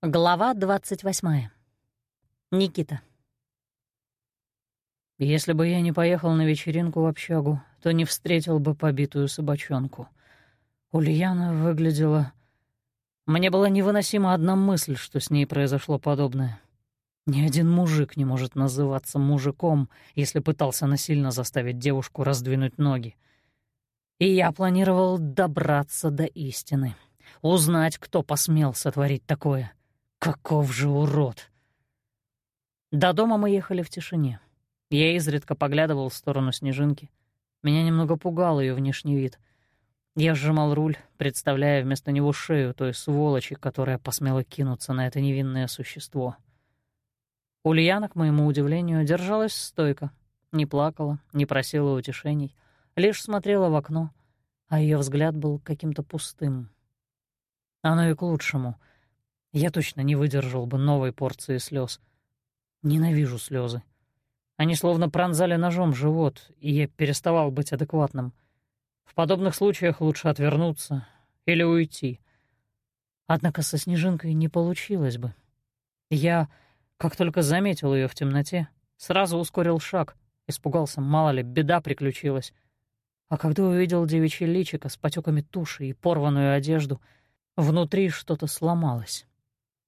Глава 28. Никита. Если бы я не поехал на вечеринку в общагу, то не встретил бы побитую собачонку. Ульяна выглядела... Мне была невыносима одна мысль, что с ней произошло подобное. Ни один мужик не может называться мужиком, если пытался насильно заставить девушку раздвинуть ноги. И я планировал добраться до истины, узнать, кто посмел сотворить такое — Каков же урод! До дома мы ехали в тишине. Я изредка поглядывал в сторону снежинки. Меня немного пугал ее внешний вид. Я сжимал руль, представляя вместо него шею той сволочи, которая посмела кинуться на это невинное существо. Ульяна, к моему удивлению, держалась стойко, не плакала, не просила утешений, лишь смотрела в окно, а ее взгляд был каким-то пустым. Оно и к лучшему — я точно не выдержал бы новой порции слез. Ненавижу слезы. Они словно пронзали ножом живот, и я переставал быть адекватным. В подобных случаях лучше отвернуться или уйти. Однако со Снежинкой не получилось бы. Я, как только заметил ее в темноте, сразу ускорил шаг, испугался, мало ли, беда приключилась. А когда увидел девичье личико с потеками туши и порванную одежду, внутри что-то сломалось.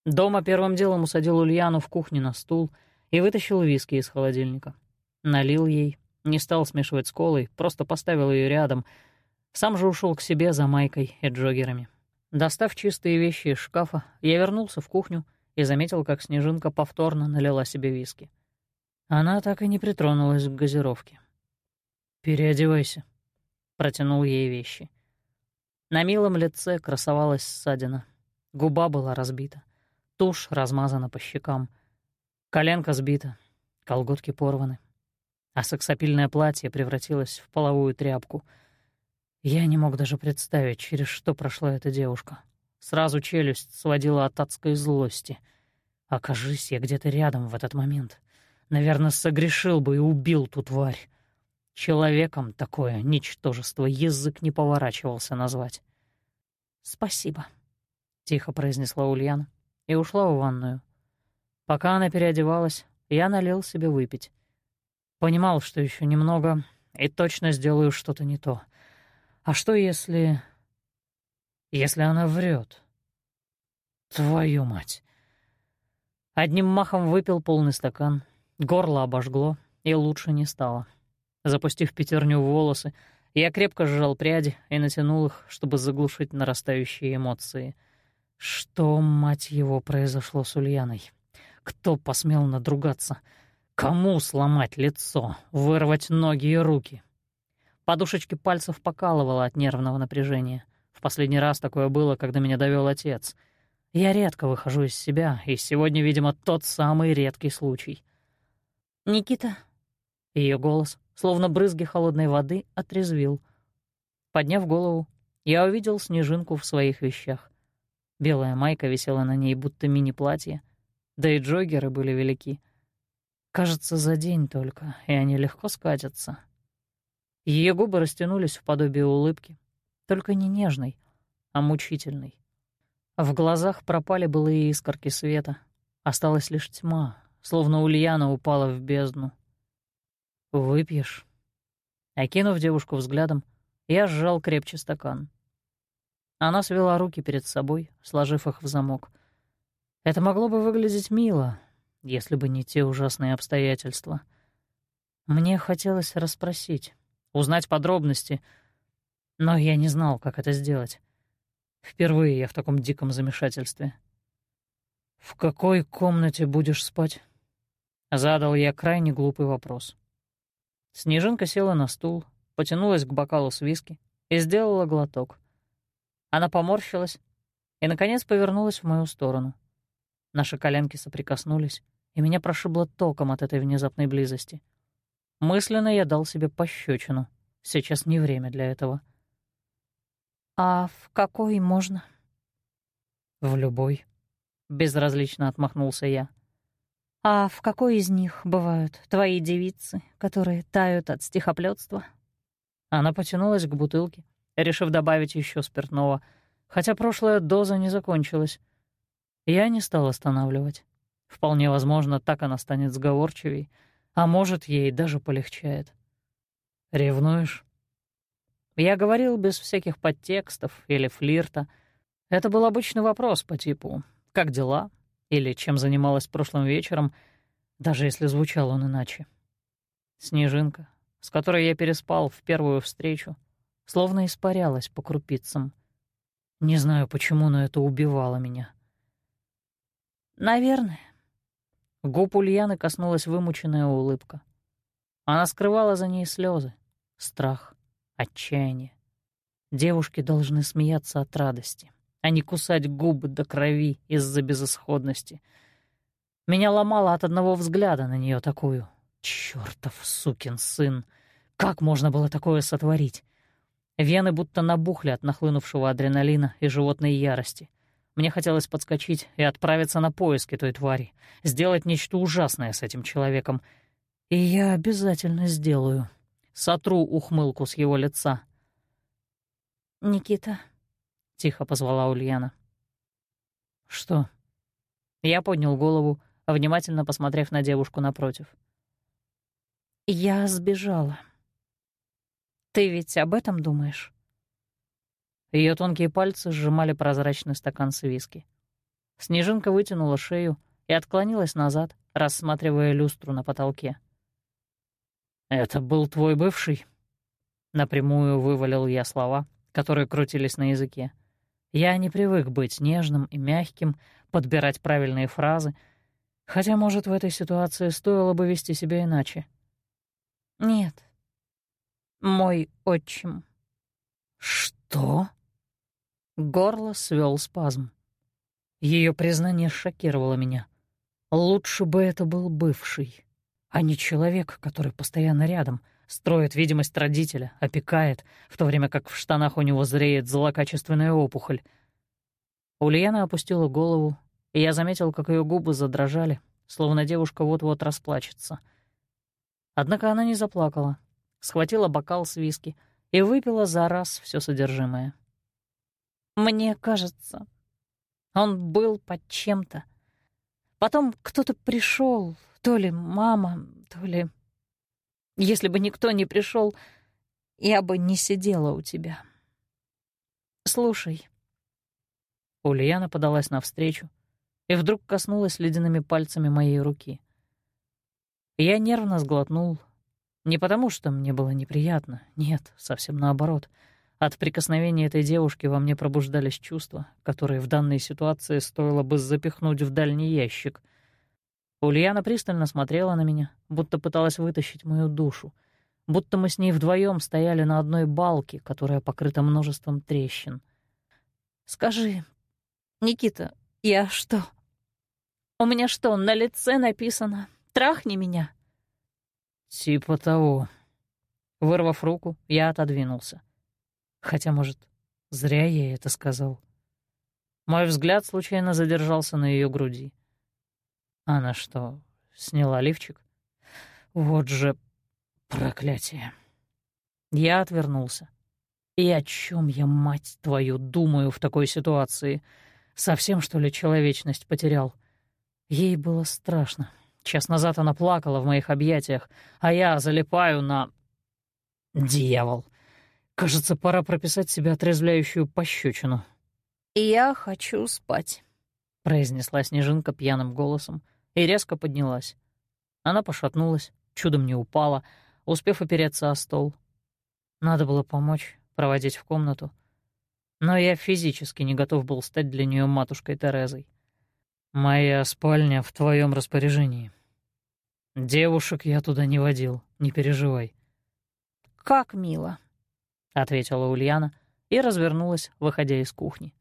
Дома первым делом усадил Ульяну в кухне на стул и вытащил виски из холодильника. Налил ей, не стал смешивать с колой, просто поставил ее рядом. Сам же ушел к себе за майкой и джогерами. Достав чистые вещи из шкафа, я вернулся в кухню и заметил, как Снежинка повторно налила себе виски. Она так и не притронулась к газировке. «Переодевайся», — протянул ей вещи. На милом лице красовалась ссадина. Губа была разбита. Тушь размазана по щекам. Коленка сбита, колготки порваны. А сексапильное платье превратилось в половую тряпку. Я не мог даже представить, через что прошла эта девушка. Сразу челюсть сводила от адской злости. Окажись я где-то рядом в этот момент. Наверное, согрешил бы и убил ту тварь. Человеком такое ничтожество язык не поворачивался назвать. «Спасибо», — тихо произнесла Ульяна и ушла в ванную. Пока она переодевалась, я налил себе выпить. Понимал, что еще немного, и точно сделаю что-то не то. А что если... если она врет? Твою мать! Одним махом выпил полный стакан, горло обожгло, и лучше не стало. Запустив пятерню в волосы, я крепко сжал пряди и натянул их, чтобы заглушить нарастающие эмоции — что, мать его, произошло с Ульяной? Кто посмел надругаться? Кому сломать лицо, вырвать ноги и руки? Подушечки пальцев покалывало от нервного напряжения. В последний раз такое было, когда меня довел отец. Я редко выхожу из себя, и сегодня, видимо, тот самый редкий случай. «Никита?» Ее голос, словно брызги холодной воды, отрезвил. Подняв голову, я увидел снежинку в своих вещах. Белая майка висела на ней, будто мини-платье. Да и джогеры были велики. Кажется, за день только, и они легко скатятся. Ее губы растянулись в подобие улыбки, только не нежной, а мучительной. В глазах пропали былые искорки света. Осталась лишь тьма, словно Ульяна упала в бездну. «Выпьешь?» Окинув девушку взглядом, я сжал крепче стакан. Она свела руки перед собой, сложив их в замок. Это могло бы выглядеть мило, если бы не те ужасные обстоятельства. Мне хотелось расспросить, узнать подробности, но я не знал, как это сделать. Впервые я в таком диком замешательстве. «В какой комнате будешь спать?» Задал я крайне глупый вопрос. Снежинка села на стул, потянулась к бокалу с виски и сделала глоток. Она поморщилась и, наконец, повернулась в мою сторону. Наши коленки соприкоснулись, и меня прошибло током от этой внезапной близости. Мысленно я дал себе пощечину. Сейчас не время для этого. «А в какой можно?» «В любой», — безразлично отмахнулся я. «А в какой из них бывают твои девицы, которые тают от стихоплётства?» Она потянулась к бутылке, решив добавить еще спиртного, хотя прошлая доза не закончилась. Я не стал останавливать. Вполне возможно, так она станет сговорчивей, а может, ей даже полегчает. «Ревнуешь?» Я говорил без всяких подтекстов или флирта. Это был обычный вопрос по типу «Как дела?» или «Чем занималась прошлым вечером?», даже если звучал он иначе. Снежинка, с которой я переспал в первую встречу, словно испарялась по крупицам. Не знаю почему, но это убивало меня. «Наверное». Губ Ульяны коснулась вымученная улыбка. Она скрывала за ней слезы, страх, отчаяние. Девушки должны смеяться от радости, а не кусать губы до крови из-за безысходности. Меня ломало от одного взгляда на нее такую. Чёртов сукин сын! Как можно было такое сотворить? Вены будто набухли от нахлынувшего адреналина и животной ярости. Мне хотелось подскочить и отправиться на поиски той твари, сделать нечто ужасное с этим человеком. И я обязательно сделаю. Сотру ухмылку с его лица. «Никита», — тихо позвала Ульяна. «Что?» Я поднял голову, внимательно посмотрев на девушку напротив. «Я сбежала. Ты ведь об этом думаешь?» Ее тонкие пальцы сжимали прозрачный стакан с виски. Снежинка вытянула шею и отклонилась назад, рассматривая люстру на потолке. «Это был твой бывший?» Напрямую вывалил я слова, которые крутились на языке. Я не привык быть нежным и мягким, подбирать правильные фразы, хотя, может, в этой ситуации стоило бы вести себя иначе. «Нет, мой отчим». «Что?» Горло свел спазм. Ее признание шокировало меня. Лучше бы это был бывший, а не человек, который постоянно рядом, строит видимость родителя, опекает, в то время как в штанах у него зреет злокачественная опухоль. Ульяна опустила голову, и я заметил, как ее губы задрожали, словно девушка вот-вот расплачется. Однако она не заплакала, схватила бокал с виски и выпила за раз все содержимое. Мне кажется, он был под чем-то. Потом кто-то пришел, то ли мама, то ли... Если бы никто не пришел, я бы не сидела у тебя. Слушай. Ульяна подалась навстречу и вдруг коснулась ледяными пальцами моей руки. Я нервно сглотнул, не потому что мне было неприятно, нет, совсем наоборот — от прикосновения этой девушки во мне пробуждались чувства, которые в данной ситуации стоило бы запихнуть в дальний ящик. Ульяна пристально смотрела на меня, будто пыталась вытащить мою душу, будто мы с ней вдвоем стояли на одной балке, которая покрыта множеством трещин. «Скажи, Никита, я что? У меня что, на лице написано «Трахни меня»?» «Типа того». Вырвав руку, я отодвинулся. Хотя, может, зря я это сказал. Мой взгляд случайно задержался на ее груди. Она что, сняла лифчик? Вот же проклятие. Я отвернулся. И о чем я, мать твою, думаю в такой ситуации? Совсем, что ли, человечность потерял? Ей было страшно. Час назад она плакала в моих объятиях, а я залипаю на... Дьявол! Кажется, пора прописать себе отрезвляющую пощечину. «Я хочу спать», — произнесла Снежинка пьяным голосом и резко поднялась. Она пошатнулась, чудом не упала, успев опереться о стол. Надо было помочь, проводить в комнату. Но я физически не готов был стать для нее матушкой Терезой. «Моя спальня в твоем распоряжении. Девушек я туда не водил, не переживай». «Как мило», — ответила Ульяна и развернулась, выходя из кухни.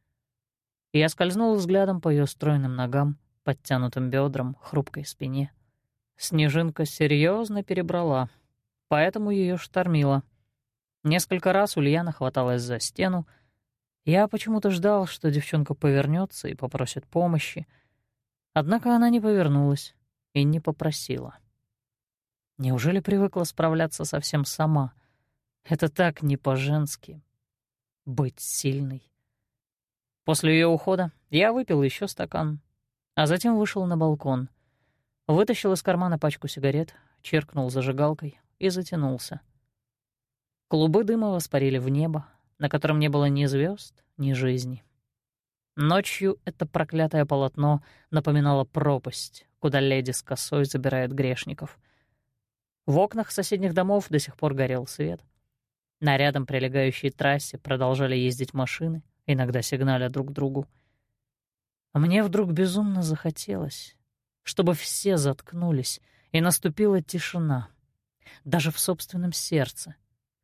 Я скользнул взглядом по ее стройным ногам, подтянутым бедрам, хрупкой спине. Снежинка серьезно перебрала, поэтому ее штормило. Несколько раз Ульяна хваталась за стену. Я почему-то ждал, что девчонка повернется и попросит помощи. Однако она не повернулась и не попросила. Неужели привыкла справляться совсем сама — это так не по-женски. Быть сильной. После ее ухода я выпил еще стакан А затем вышел на балкон. Вытащил из кармана пачку сигарет, черкнул зажигалкой и затянулся. Клубы дыма воспарили в небо, на котором не было ни звезд, ни жизни. Ночью это проклятое полотно напоминало пропасть, куда леди с косой забирает грешников. В окнах соседних домов до сих пор горел свет. На рядом прилегающей трассе продолжали ездить машины, иногда сигналя друг другу. Мне вдруг безумно захотелось, чтобы все заткнулись, и наступила тишина, даже в собственном сердце.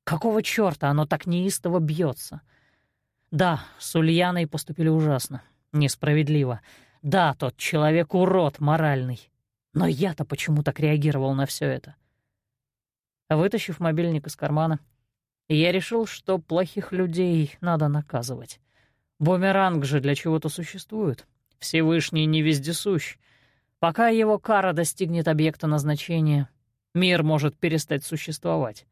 Какого чёрта оно так неистово бьется? Да, с Ульяной поступили ужасно, несправедливо. Да, тот человек — урод моральный. Но я-то почему так реагировал на все это? Вытащив мобильник из кармана, я решил, что плохих людей надо наказывать. Бумеранг же для чего-то существует. Всевышний не вездесущ. Пока его кара достигнет объекта назначения, мир может перестать существовать.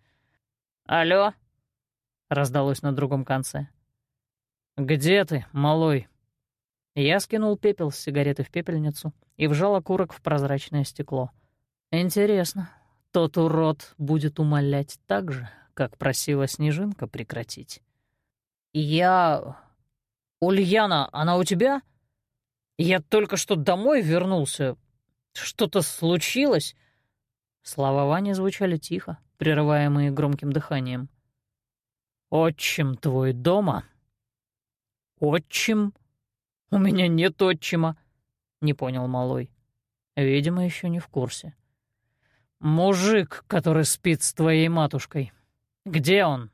«Алло?» — раздалось на другом конце. «Где ты, малой?» Я скинул пепел с сигареты в пепельницу и вжал окурок в прозрачное стекло. «Интересно, тот урод будет умолять так же, как просила Снежинка прекратить?» «Я... Ульяна, она у тебя?» «Я только что домой вернулся. Что-то случилось?» Слова Вани звучали тихо, прерываемые громким дыханием. «Отчим твой дома?» «Отчим? У меня нет отчима», — не понял малой. Видимо, еще не в курсе. «Мужик, который спит с твоей матушкой. Где он?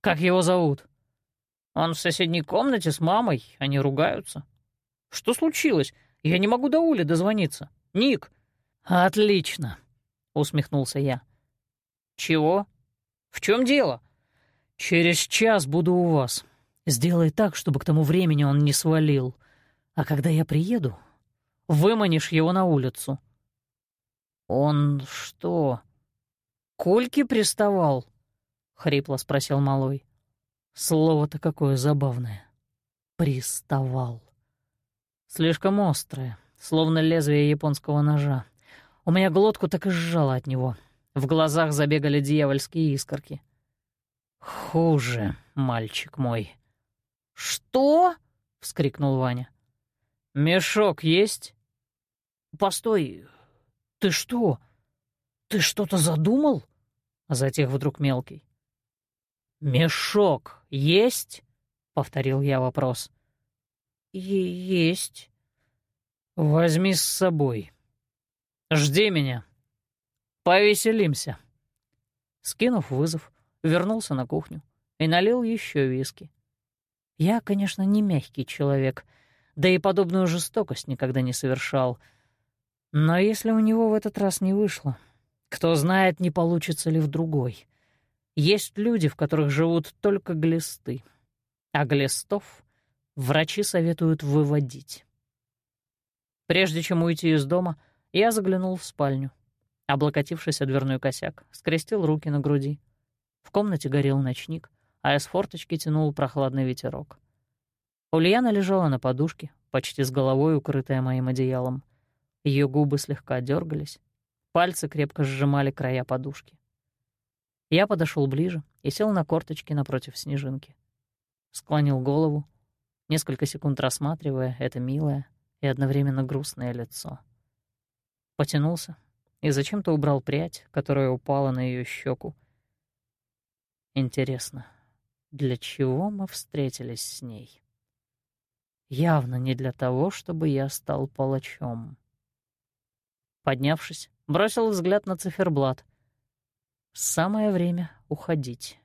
Как его зовут?» «Он в соседней комнате с мамой, они ругаются». «Что случилось? Я не могу до Ули дозвониться. Ник!» «Отлично!» — усмехнулся я. «Чего? В чем дело?» «Через час буду у вас. Сделай так, чтобы к тому времени он не свалил. А когда я приеду, выманишь его на улицу». «Он что, Кольки приставал?» — хрипло спросил малой. Слово-то какое забавное. «Приставал». Слишком острое, словно лезвие японского ножа. У меня глотку так и сжало от него. В глазах забегали дьявольские искорки. «Хуже, мальчик мой». «Что?» — вскрикнул Ваня. «Мешок есть?» «Постой, ты что? Ты что-то задумал?» Затех вдруг мелкий. «Мешок есть?» — повторил я вопрос. «Есть». «Возьми с собой. Жди меня. Повеселимся». Скинув вызов, вернулся на кухню и налил еще виски. Я, конечно, не мягкий человек, да и подобную жестокость никогда не совершал. Но если у него в этот раз не вышло, кто знает, не получится ли в другой. Есть люди, в которых живут только глисты, а глистов врачи советуют выводить. Прежде чем уйти из дома, я заглянул в спальню. Облокотившись о дверной косяк, скрестил руки на груди. В комнате горел ночник, а из форточки тянул прохладный ветерок. Ульяна лежала на подушке, почти с головой укрытая моим одеялом. Ее губы слегка дергались, пальцы крепко сжимали края подушки. Я подошел ближе и сел на корточки напротив снежинки. Склонил голову, несколько секунд рассматривая это милое и одновременно грустное лицо. Потянулся и зачем-то убрал прядь, которая упала на ее щеку. Интересно, для чего мы встретились с ней? Явно не для того, чтобы я стал палачом. Поднявшись, бросил взгляд на циферблат. Самое время уходить.